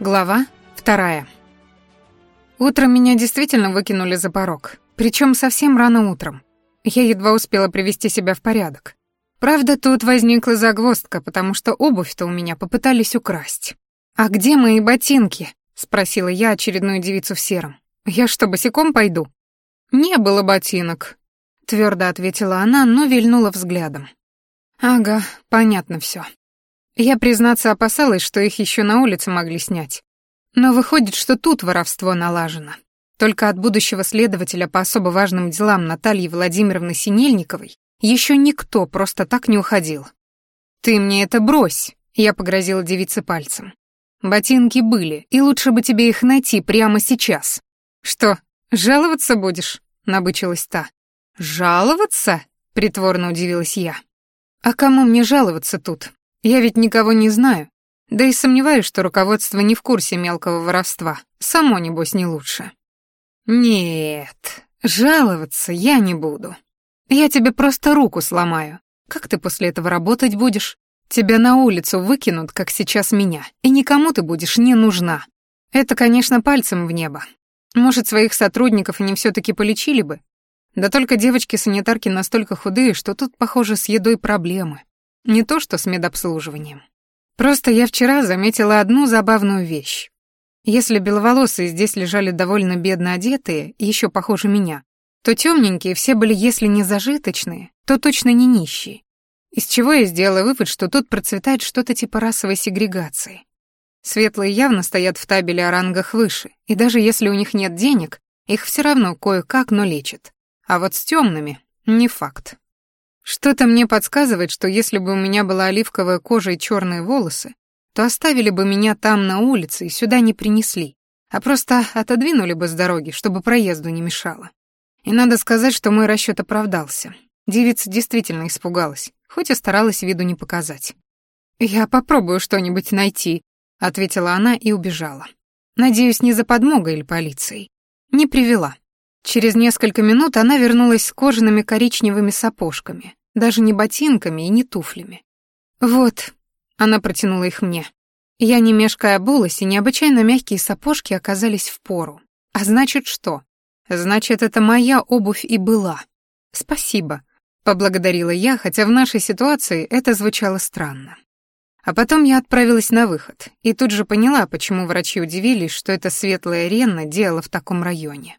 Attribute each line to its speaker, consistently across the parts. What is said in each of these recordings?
Speaker 1: Глава вторая. Утром меня действительно выкинули за порог, причем совсем рано утром. Я едва успела привести себя в порядок. Правда, тут возникла загвоздка, потому что обувь-то у меня попытались украсть. «А где мои ботинки?» — спросила я очередную девицу в сером. «Я что, босиком пойду?» «Не было ботинок», — твердо ответила она, но вильнула взглядом. «Ага, понятно все. Я, признаться, опасалась, что их еще на улице могли снять. Но выходит, что тут воровство налажено. Только от будущего следователя по особо важным делам Натальи Владимировны Синельниковой еще никто просто так не уходил. «Ты мне это брось!» — я погрозила девице пальцем. «Ботинки были, и лучше бы тебе их найти прямо сейчас». «Что, жаловаться будешь?» — набычилась та. «Жаловаться?» — притворно удивилась я. «А кому мне жаловаться тут? Я ведь никого не знаю. Да и сомневаюсь, что руководство не в курсе мелкого воровства. Само, небось, не лучше. Нет, жаловаться я не буду. Я тебе просто руку сломаю. Как ты после этого работать будешь? Тебя на улицу выкинут, как сейчас меня, и никому ты будешь не нужна. Это, конечно, пальцем в небо. Может, своих сотрудников они все таки полечили бы? Да только девочки-санитарки настолько худые, что тут, похоже, с едой проблемы. Не то что с медобслуживанием. Просто я вчера заметила одну забавную вещь. Если беловолосые здесь лежали довольно бедно одетые, еще похоже меня, то темненькие все были, если не зажиточные, то точно не нищие. Из чего я сделала вывод, что тут процветает что-то типа расовой сегрегации. Светлые явно стоят в табеле о рангах выше, и даже если у них нет денег, их все равно кое-как, но лечат. А вот с темными не факт. Что-то мне подсказывает, что если бы у меня была оливковая кожа и черные волосы, то оставили бы меня там на улице и сюда не принесли, а просто отодвинули бы с дороги, чтобы проезду не мешало. И надо сказать, что мой расчет оправдался. Девица действительно испугалась, хоть и старалась виду не показать. «Я попробую что-нибудь найти», — ответила она и убежала. Надеюсь, не за подмогой или полицией. Не привела. Через несколько минут она вернулась с кожаными коричневыми сапожками, даже не ботинками и не туфлями. «Вот», — она протянула их мне. Я не мешкая обулась, и необычайно мягкие сапожки оказались в пору. А значит что? Значит, это моя обувь и была. Спасибо, поблагодарила я, хотя в нашей ситуации это звучало странно. А потом я отправилась на выход, и тут же поняла, почему врачи удивились, что эта светлая Ренна делала в таком районе.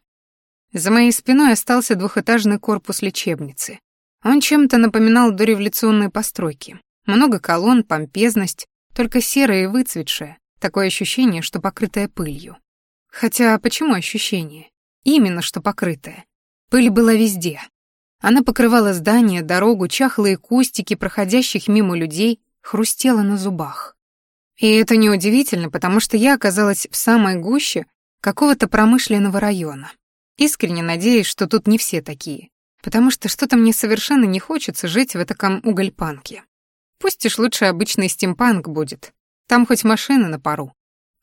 Speaker 1: За моей спиной остался двухэтажный корпус лечебницы, он чем-то напоминал дореволюционные постройки. Много колонн, помпезность, только серое и выцветшее, такое ощущение, что покрытое пылью. Хотя почему ощущение? Именно что покрытое. Пыль была везде. Она покрывала здание, дорогу, чахлые кустики проходящих мимо людей, хрустела на зубах. И это неудивительно, потому что я оказалась в самой гуще какого-то промышленного района, искренне надеюсь, что тут не все такие потому что что-то мне совершенно не хочется жить в таком угольпанке. Пусть уж лучше обычный стимпанк будет, там хоть машины на пару.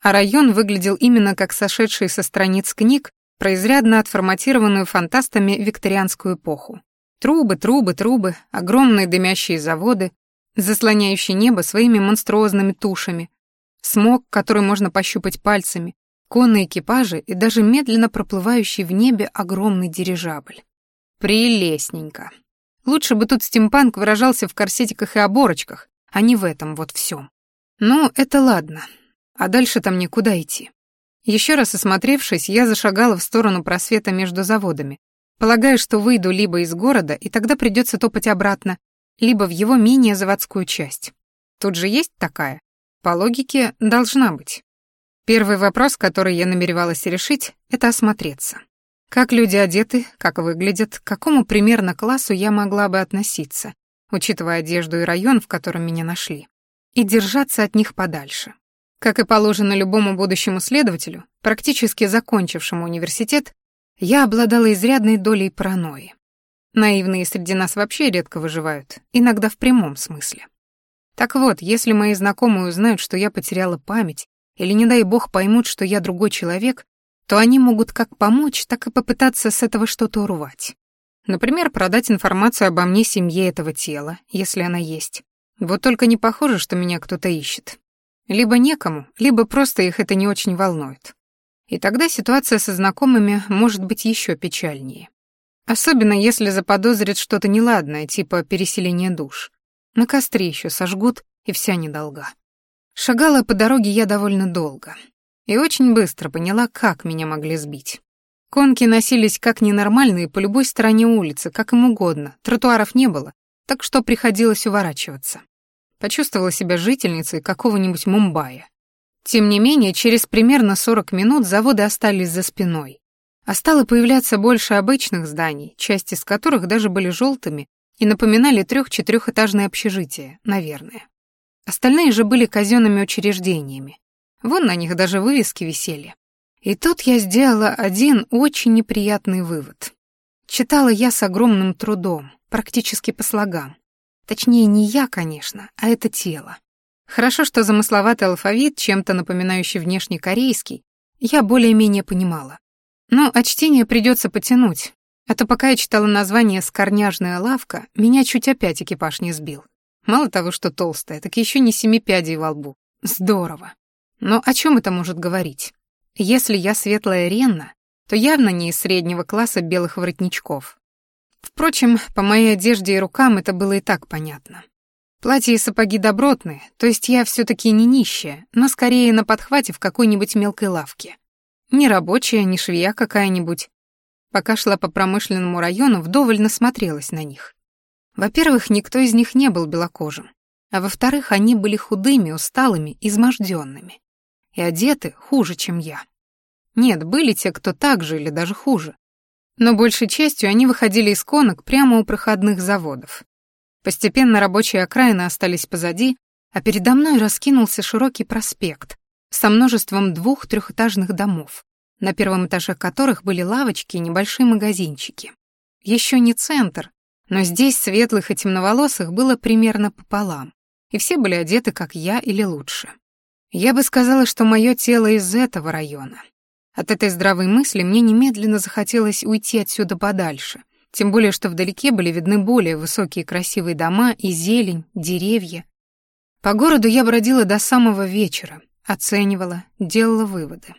Speaker 1: А район выглядел именно как сошедший со страниц книг про изрядно отформатированную фантастами викторианскую эпоху. Трубы, трубы, трубы, огромные дымящие заводы, заслоняющие небо своими монструозными тушами, смог, который можно пощупать пальцами, конные экипажи и даже медленно проплывающий в небе огромный дирижабль. Прелестненько. Лучше бы тут стимпанк выражался в корсетиках и оборочках, а не в этом вот всем. Ну, это ладно. А дальше-то мне куда идти? Еще раз осмотревшись, я зашагала в сторону просвета между заводами, полагая, что выйду либо из города, и тогда придется топать обратно, либо в его менее заводскую часть. Тут же есть такая? По логике, должна быть. Первый вопрос, который я намеревалась решить, это осмотреться. Как люди одеты, как выглядят, к какому примерно классу я могла бы относиться, учитывая одежду и район, в котором меня нашли, и держаться от них подальше. Как и положено любому будущему следователю, практически закончившему университет, я обладала изрядной долей паранойи. Наивные среди нас вообще редко выживают, иногда в прямом смысле. Так вот, если мои знакомые узнают, что я потеряла память, или, не дай бог, поймут, что я другой человек, то они могут как помочь, так и попытаться с этого что-то урвать. Например, продать информацию обо мне семье этого тела, если она есть. Вот только не похоже, что меня кто-то ищет. Либо некому, либо просто их это не очень волнует. И тогда ситуация со знакомыми может быть еще печальнее. Особенно если заподозрят что-то неладное, типа переселения душ. На костре еще сожгут, и вся недолга. Шагала по дороге я довольно долго и очень быстро поняла, как меня могли сбить. Конки носились как ненормальные по любой стороне улицы, как им угодно, тротуаров не было, так что приходилось уворачиваться. Почувствовала себя жительницей какого-нибудь Мумбаи. Тем не менее, через примерно 40 минут заводы остались за спиной. А стало появляться больше обычных зданий, части из которых даже были желтыми и напоминали трех-четырехэтажное общежитие, наверное. Остальные же были казенными учреждениями, Вон на них даже вывески висели. И тут я сделала один очень неприятный вывод. Читала я с огромным трудом, практически по слогам. Точнее, не я, конечно, а это тело. Хорошо, что замысловатый алфавит, чем-то напоминающий внешний корейский, я более-менее понимала. Но от чтения придется потянуть, а то пока я читала название «Скорняжная лавка», меня чуть опять экипаж не сбил. Мало того, что толстая, так еще не семи пядей во лбу. Здорово. Но о чем это может говорить? Если я светлая Ренна, то явно не из среднего класса белых воротничков. Впрочем, по моей одежде и рукам это было и так понятно. Платье и сапоги добротные, то есть я все таки не нищая, но скорее на подхвате в какой-нибудь мелкой лавке. Не рабочая, не швея какая-нибудь. Пока шла по промышленному району, вдоволь насмотрелась на них. Во-первых, никто из них не был белокожим, а во-вторых, они были худыми, усталыми, изможденными. И одеты хуже, чем я. Нет, были те, кто так же или даже хуже но большей частью они выходили из конок прямо у проходных заводов. Постепенно рабочие окраины остались позади, а передо мной раскинулся широкий проспект со множеством двух-трехэтажных домов, на первом этаже которых были лавочки и небольшие магазинчики. Еще не центр, но здесь светлых и темноволосых было примерно пополам, и все были одеты, как я или лучше. Я бы сказала, что мое тело из этого района. От этой здравой мысли мне немедленно захотелось уйти отсюда подальше, тем более что вдалеке были видны более высокие красивые дома и зелень, деревья. По городу я бродила до самого вечера, оценивала, делала выводы.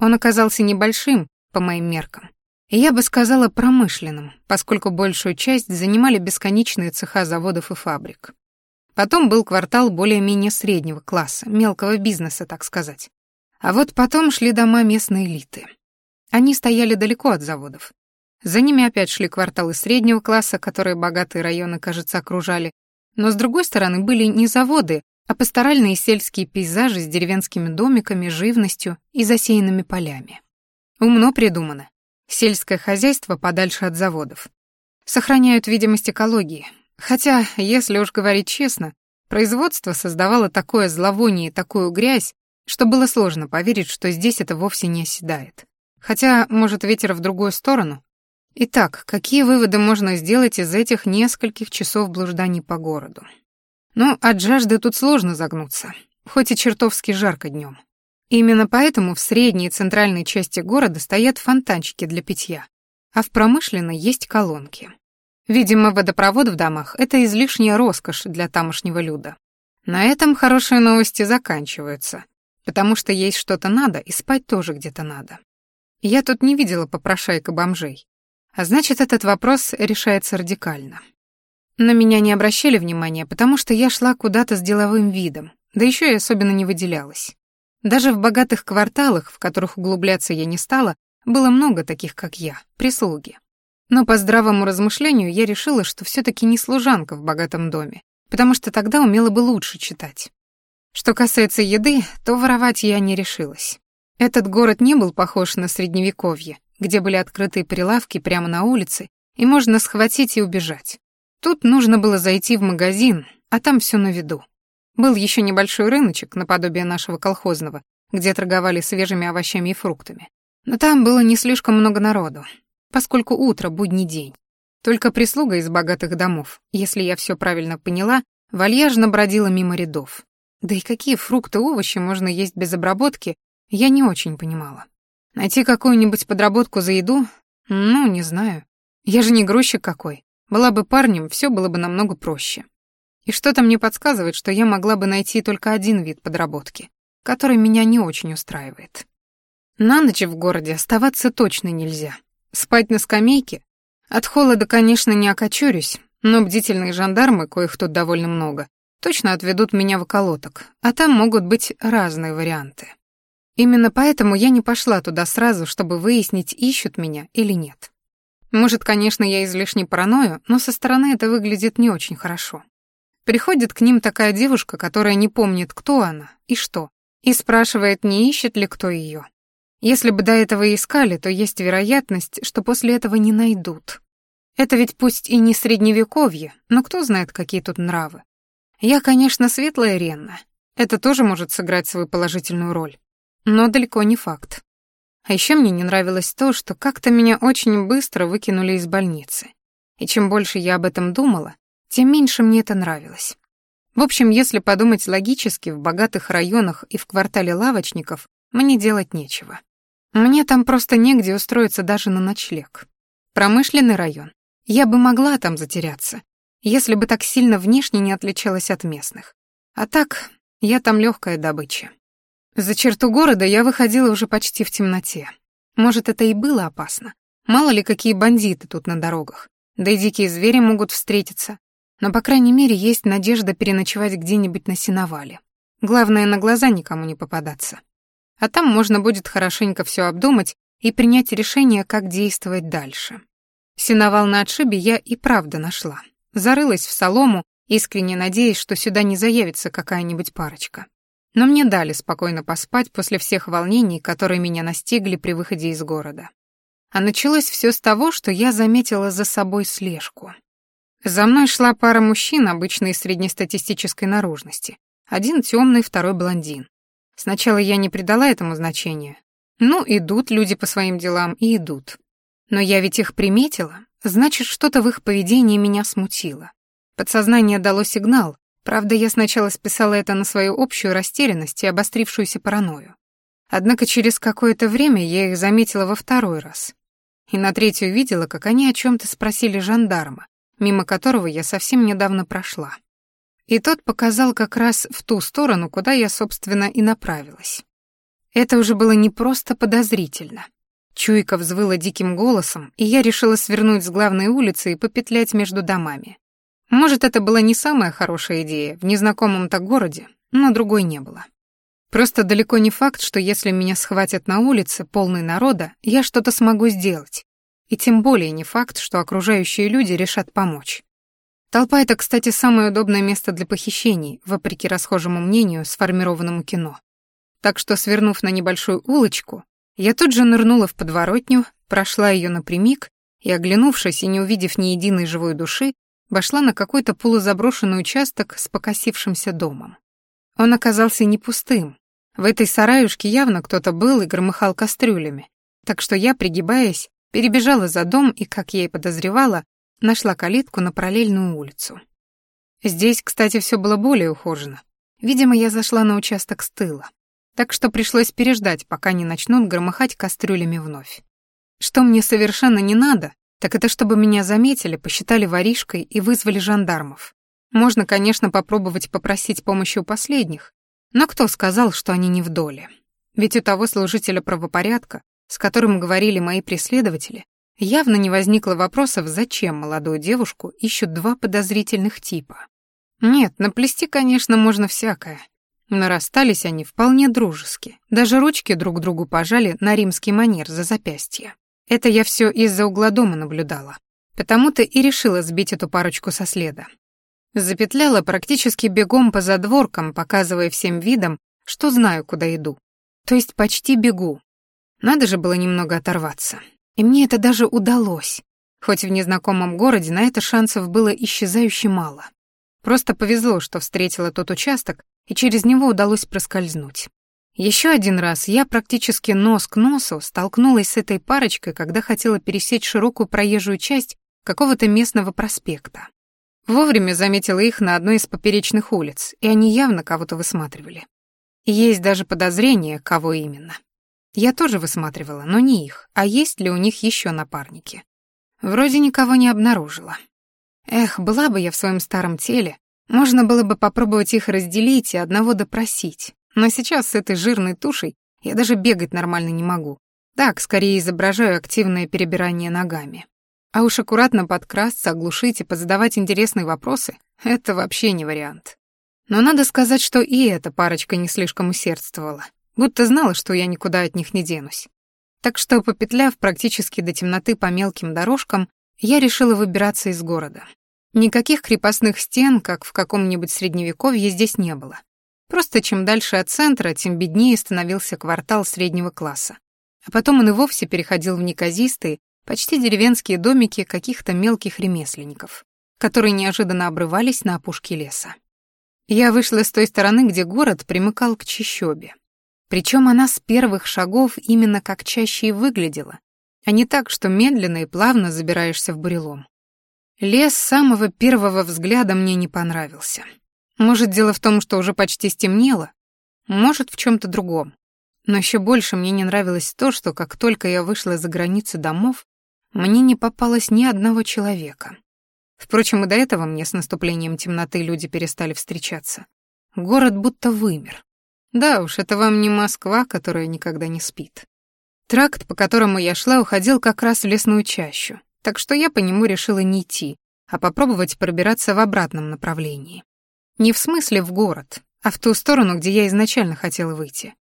Speaker 1: Он оказался небольшим, по моим меркам, и я бы сказала промышленным, поскольку большую часть занимали бесконечные цеха заводов и фабрик. Потом был квартал более-менее среднего класса, мелкого бизнеса, так сказать. А вот потом шли дома местной элиты. Они стояли далеко от заводов. За ними опять шли кварталы среднего класса, которые богатые районы, кажется, окружали. Но с другой стороны были не заводы, а пасторальные сельские пейзажи с деревенскими домиками, живностью и засеянными полями. Умно придумано. Сельское хозяйство подальше от заводов. Сохраняют видимость экологии, Хотя, если уж говорить честно, производство создавало такое зловоние и такую грязь, что было сложно поверить, что здесь это вовсе не оседает. Хотя, может, ветер в другую сторону? Итак, какие выводы можно сделать из этих нескольких часов блужданий по городу? Ну, от жажды тут сложно загнуться, хоть и чертовски жарко днем. Именно поэтому в средней и центральной части города стоят фонтанчики для питья, а в промышленной есть колонки. Видимо, водопровод в домах — это излишняя роскошь для тамошнего люда. На этом хорошие новости заканчиваются, потому что есть что-то надо, и спать тоже где-то надо. Я тут не видела попрошайка бомжей. А значит, этот вопрос решается радикально. На меня не обращали внимания, потому что я шла куда-то с деловым видом, да еще и особенно не выделялась. Даже в богатых кварталах, в которых углубляться я не стала, было много таких, как я, прислуги. Но по здравому размышлению я решила, что все-таки не служанка в богатом доме, потому что тогда умела бы лучше читать. Что касается еды, то воровать я не решилась. Этот город не был похож на Средневековье, где были открытые прилавки прямо на улице, и можно схватить и убежать. Тут нужно было зайти в магазин, а там все на виду. Был еще небольшой рыночек, наподобие нашего колхозного, где торговали свежими овощами и фруктами. Но там было не слишком много народу, поскольку утро — будний день. Только прислуга из богатых домов, если я все правильно поняла, вальяжно бродила мимо рядов. Да и какие фрукты, овощи можно есть без обработки, я не очень понимала. Найти какую-нибудь подработку за еду? Ну, не знаю. Я же не грузчик какой. Была бы парнем, все было бы намного проще. И что-то мне подсказывает, что я могла бы найти только один вид подработки, который меня не очень устраивает. На ночь в городе оставаться точно нельзя. Спать на скамейке? От холода, конечно, не окочурюсь, но бдительные жандармы, коих тут довольно много, точно отведут меня в околоток, а там могут быть разные варианты. Именно поэтому я не пошла туда сразу, чтобы выяснить, ищут меня или нет. Может, конечно, я излишне параною, но со стороны это выглядит не очень хорошо. Приходит к ним такая девушка, которая не помнит, кто она и что, и спрашивает, не ищет ли кто ее. Если бы до этого искали, то есть вероятность, что после этого не найдут. Это ведь пусть и не средневековье, но кто знает, какие тут нравы. Я, конечно, светлая Ренна. Это тоже может сыграть свою положительную роль. Но далеко не факт. А еще мне не нравилось то, что как-то меня очень быстро выкинули из больницы. И чем больше я об этом думала, тем меньше мне это нравилось. В общем, если подумать логически, в богатых районах и в квартале лавочников мне делать нечего. Мне там просто негде устроиться даже на ночлег. Промышленный район. Я бы могла там затеряться, если бы так сильно внешне не отличалась от местных. А так, я там легкая добыча. За черту города я выходила уже почти в темноте. Может, это и было опасно. Мало ли, какие бандиты тут на дорогах. Да и дикие звери могут встретиться. Но, по крайней мере, есть надежда переночевать где-нибудь на сеновале. Главное, на глаза никому не попадаться. А там можно будет хорошенько все обдумать и принять решение, как действовать дальше. Синовал на отшибе я и правда нашла. Зарылась в солому, искренне надеясь, что сюда не заявится какая-нибудь парочка. Но мне дали спокойно поспать после всех волнений, которые меня настигли при выходе из города. А началось все с того, что я заметила за собой слежку. За мной шла пара мужчин обычной среднестатистической наружности. Один темный, второй блондин. Сначала я не придала этому значения. Ну, идут люди по своим делам и идут. Но я ведь их приметила, значит, что-то в их поведении меня смутило. Подсознание дало сигнал, правда, я сначала списала это на свою общую растерянность и обострившуюся паранойю. Однако через какое-то время я их заметила во второй раз. И на третью видела, как они о чем то спросили жандарма, мимо которого я совсем недавно прошла. И тот показал как раз в ту сторону, куда я, собственно, и направилась. Это уже было не просто подозрительно. Чуйка взвыла диким голосом, и я решила свернуть с главной улицы и попетлять между домами. Может, это была не самая хорошая идея в незнакомом-то городе, но другой не было. Просто далеко не факт, что если меня схватят на улице, полный народа, я что-то смогу сделать. И тем более не факт, что окружающие люди решат помочь. Толпа — это, кстати, самое удобное место для похищений, вопреки расхожему мнению, сформированному кино. Так что, свернув на небольшую улочку, я тут же нырнула в подворотню, прошла ее напрямик и, оглянувшись и не увидев ни единой живой души, вошла на какой-то полузаброшенный участок с покосившимся домом. Он оказался не пустым. В этой сараюшке явно кто-то был и громыхал кастрюлями, так что я, пригибаясь, перебежала за дом и, как я и подозревала, Нашла калитку на параллельную улицу. Здесь, кстати, все было более ухожено. Видимо, я зашла на участок с тыла. Так что пришлось переждать, пока не начнут громыхать кастрюлями вновь. Что мне совершенно не надо, так это чтобы меня заметили, посчитали воришкой и вызвали жандармов. Можно, конечно, попробовать попросить помощи у последних, но кто сказал, что они не в доле? Ведь у того служителя правопорядка, с которым говорили мои преследователи, явно не возникло вопросов, зачем молодую девушку ищут два подозрительных типа. Нет, наплести, конечно, можно всякое. Но расстались они вполне дружески. Даже ручки друг другу пожали на римский манер за запястье. Это я все из-за угла дома наблюдала. Потому-то и решила сбить эту парочку со следа. Запетляла практически бегом по задворкам, показывая всем видом, что знаю, куда иду. То есть почти бегу. Надо же было немного оторваться. И мне это даже удалось. Хоть в незнакомом городе на это шансов было исчезающе мало. Просто повезло, что встретила тот участок, и через него удалось проскользнуть. Еще один раз я практически нос к носу столкнулась с этой парочкой, когда хотела пересечь широкую проезжую часть какого-то местного проспекта. Вовремя заметила их на одной из поперечных улиц, и они явно кого-то высматривали. Есть даже подозрение, кого именно. Я тоже высматривала, но не их, а есть ли у них еще напарники. Вроде никого не обнаружила. Эх, была бы я в своем старом теле, можно было бы попробовать их разделить и одного допросить. Но сейчас с этой жирной тушей я даже бегать нормально не могу. Так, скорее изображаю активное перебирание ногами. А уж аккуратно подкрасться, оглушить и позадавать интересные вопросы — это вообще не вариант. Но надо сказать, что и эта парочка не слишком усердствовала. Будто знала, что я никуда от них не денусь. Так что, попетляв практически до темноты по мелким дорожкам, я решила выбираться из города. Никаких крепостных стен, как в каком-нибудь средневековье, здесь не было. Просто чем дальше от центра, тем беднее становился квартал среднего класса. А потом он и вовсе переходил в неказистые, почти деревенские домики каких-то мелких ремесленников, которые неожиданно обрывались на опушке леса. Я вышла с той стороны, где город примыкал к чащобе. Причем она с первых шагов именно как чаще и выглядела, а не так, что медленно и плавно забираешься в бурелом. Лес с самого первого взгляда мне не понравился. Может, дело в том, что уже почти стемнело, может, в чем-то другом. Но еще больше мне не нравилось то, что как только я вышла за границу домов, мне не попалось ни одного человека. Впрочем, и до этого мне с наступлением темноты люди перестали встречаться. Город будто вымер. Да уж, это вам не Москва, которая никогда не спит. Тракт, по которому я шла, уходил как раз в лесную чащу, так что я по нему решила не идти, а попробовать пробираться в обратном направлении. Не в смысле в город, а в ту сторону, где я изначально хотела выйти.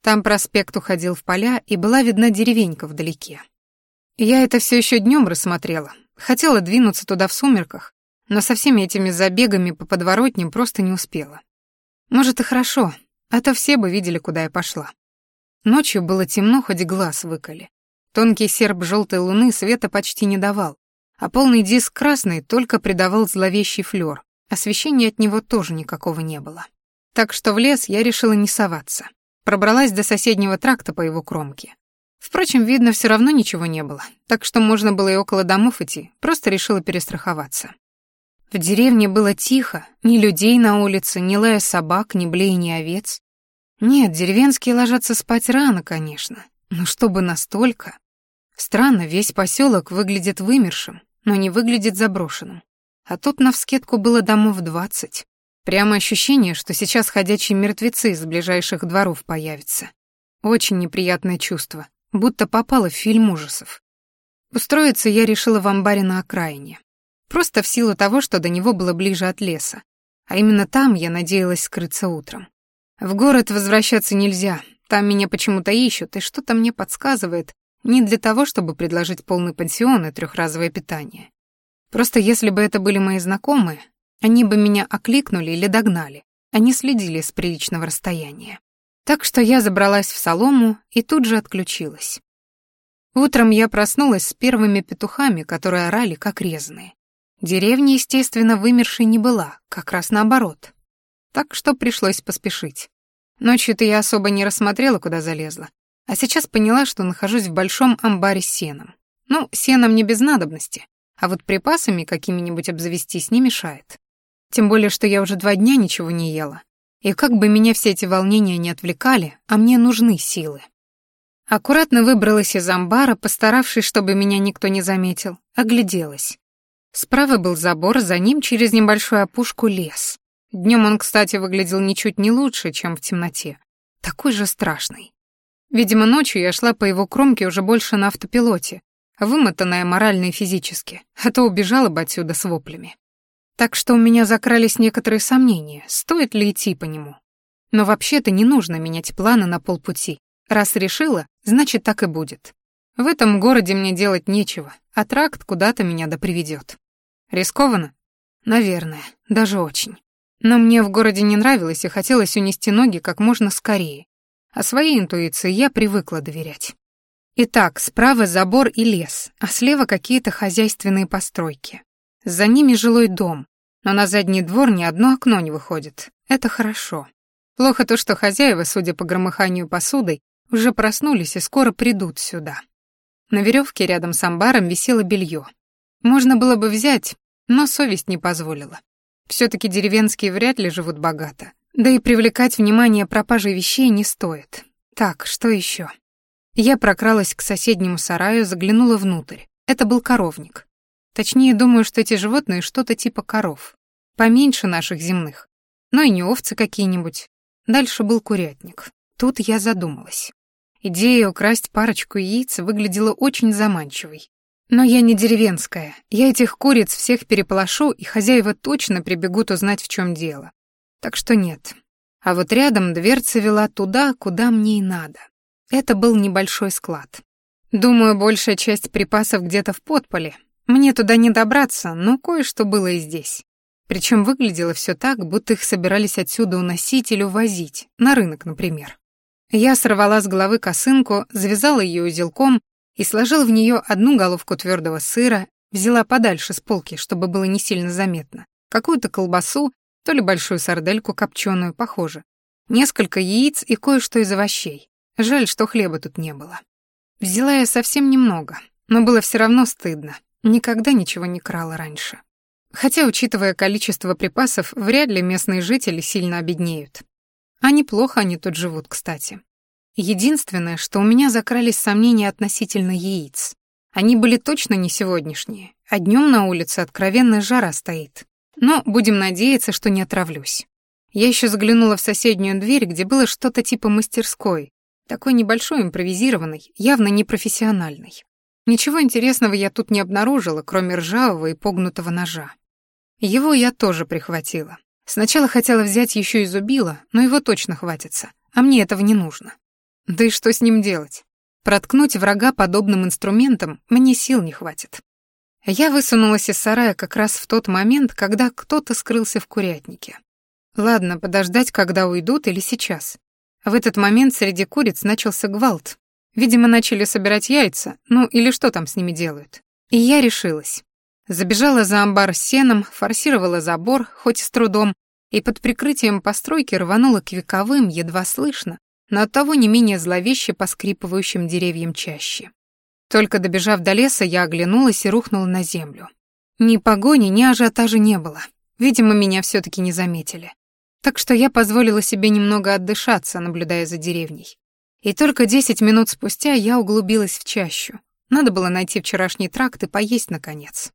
Speaker 1: Там проспект уходил в поля, и была видна деревенька вдалеке. Я это все еще днем рассмотрела. Хотела двинуться туда в сумерках, но со всеми этими забегами по подворотням просто не успела. Может, и хорошо, это все бы видели, куда я пошла. Ночью было темно, хоть глаз выколи. Тонкий серп желтой луны света почти не давал, а полный диск красный только придавал зловещий флёр. Освещения от него тоже никакого не было. Так что в лес я решила не соваться. Пробралась до соседнего тракта по его кромке. Впрочем, видно, все равно ничего не было, так что можно было и около домов идти, просто решила перестраховаться. В деревне было тихо, ни людей на улице, ни лая собак, ни блея ни овец. Нет, деревенские ложатся спать рано, конечно, но чтобы настолько. Странно, весь поселок выглядит вымершим, но не выглядит заброшенным. А тут навскидку было домов двадцать. Прямо ощущение, что сейчас ходячие мертвецы из ближайших дворов появятся. Очень неприятное чувство, будто попало в фильм ужасов. Устроиться я решила в амбаре на окраине. Просто в силу того, что до него было ближе от леса. А именно там я надеялась скрыться утром. В город возвращаться нельзя, там меня почему-то ищут, и что-то мне подсказывает, не для того, чтобы предложить полный пансион и трехразовое питание. Просто если бы это были мои знакомые, они бы меня окликнули или догнали, а не следили с приличного расстояния. Так что я забралась в солому и тут же отключилась. Утром я проснулась с первыми петухами, которые орали как резаные. Деревня, естественно, вымершей так что пришлось поспешить. Ночью-то я особо не рассмотрела, куда залезла, а сейчас поняла, что нахожусь в большом амбаре с сеном. Ну, сеном не без надобности, а вот припасами какими-нибудь обзавестись не мешает. Тем более, что я уже два дня ничего не ела. И как бы меня все эти волнения не отвлекали, а мне нужны силы. Аккуратно выбралась из амбара, постаравшись, чтобы меня никто не заметил, огляделась. Справа был забор, за ним через небольшую опушку лес. Днем он, кстати, выглядел ничуть не лучше, чем в темноте. Такой же страшный. Видимо, ночью я шла по его кромке уже больше на автопилоте, вымотанная морально и физически, а то убежала бы отсюда с воплями. Так что у меня закрались некоторые сомнения, стоит ли идти по нему. Но вообще-то не нужно менять планы на полпути. Раз решила, значит так и будет. В этом городе мне делать нечего, а тракт куда-то меня доприведет. Рискованно? Наверное, даже очень. Но мне в городе не нравилось и хотелось унести ноги как можно скорее. А своей интуиции я привыкла доверять. Итак, справа забор и лес, а слева какие-то хозяйственные постройки. За ними жилой дом, но на задний двор ни одно окно не выходит. Это хорошо. Плохо то, что хозяева, судя по громыханию посудой, уже проснулись и скоро придут сюда. На веревке рядом с амбаром Все-таки деревенские вряд ли живут богато. Да и привлекать внимание пропажи вещей не стоит. Так, что еще? Я прокралась к соседнему сараю, заглянула внутрь. Это был коровник. Точнее, думаю, что эти животные что-то типа коров. Поменьше наших земных. Но и не овцы какие-нибудь. Дальше был курятник. Тут я задумалась. Идея украсть парочку яиц выглядела очень заманчивой. Но я не деревенская. Я этих куриц всех переполошу, и хозяева точно прибегут узнать, в чем дело. Так что нет. А вот рядом дверца вела туда, куда мне и надо. Это был небольшой склад. Думаю, большая часть припасов где-то в подполе. Мне туда не добраться, но кое-что было и здесь. Причем выглядело все так, будто их собирались отсюда уносить или увозить, на рынок, например. Я сорвала с головы косынку, завязала ее узелком и сложила в нее одну головку твердого сыра, взяла подальше с полки, чтобы было не сильно заметно, какую-то колбасу, то ли большую сардельку копченую, похоже, несколько яиц и кое-что из овощей. Жаль, что хлеба тут не было. Взяла я совсем немного, но было все равно стыдно. Никогда ничего не крала раньше. Хотя, учитывая количество припасов, вряд ли местные жители сильно обеднеют. А неплохо они тут живут, кстати. Единственное, что у меня закрались сомнения относительно яиц. Они были точно не сегодняшние, а днем на улице откровенная жара стоит. Но будем надеяться, что не отравлюсь. Я еще заглянула в соседнюю дверь, где было что-то типа мастерской, такой небольшой, импровизированный, явно непрофессиональный. Ничего интересного я тут не обнаружила, кроме ржавого и погнутого ножа. Его я тоже прихватила. Сначала хотела взять еще и зубило, но его точно хватится, а мне этого не нужно. Да и что с ним делать? Проткнуть врага подобным инструментом мне сил не хватит. Я высунулась из сарая как раз в тот момент, когда кто-то скрылся в курятнике. Ладно, подождать, когда уйдут, или сейчас. В этот момент среди куриц начался гвалт. Видимо, начали собирать яйца, ну или что там с ними делают. И я решилась. Забежала за амбар с сеном, форсировала забор, хоть и с трудом, и под прикрытием постройки рванула к вековым, едва слышно, но оттого не менее зловеще поскрипывающим деревьям чаще. Только добежав до леса, я оглянулась и рухнула на землю. Ни погони, ни ажиотажа не было. Видимо, меня все таки не заметили. Так что я позволила себе немного отдышаться, наблюдая за деревней. И только десять минут спустя я углубилась в чащу. Надо было найти вчерашний тракт и поесть, наконец.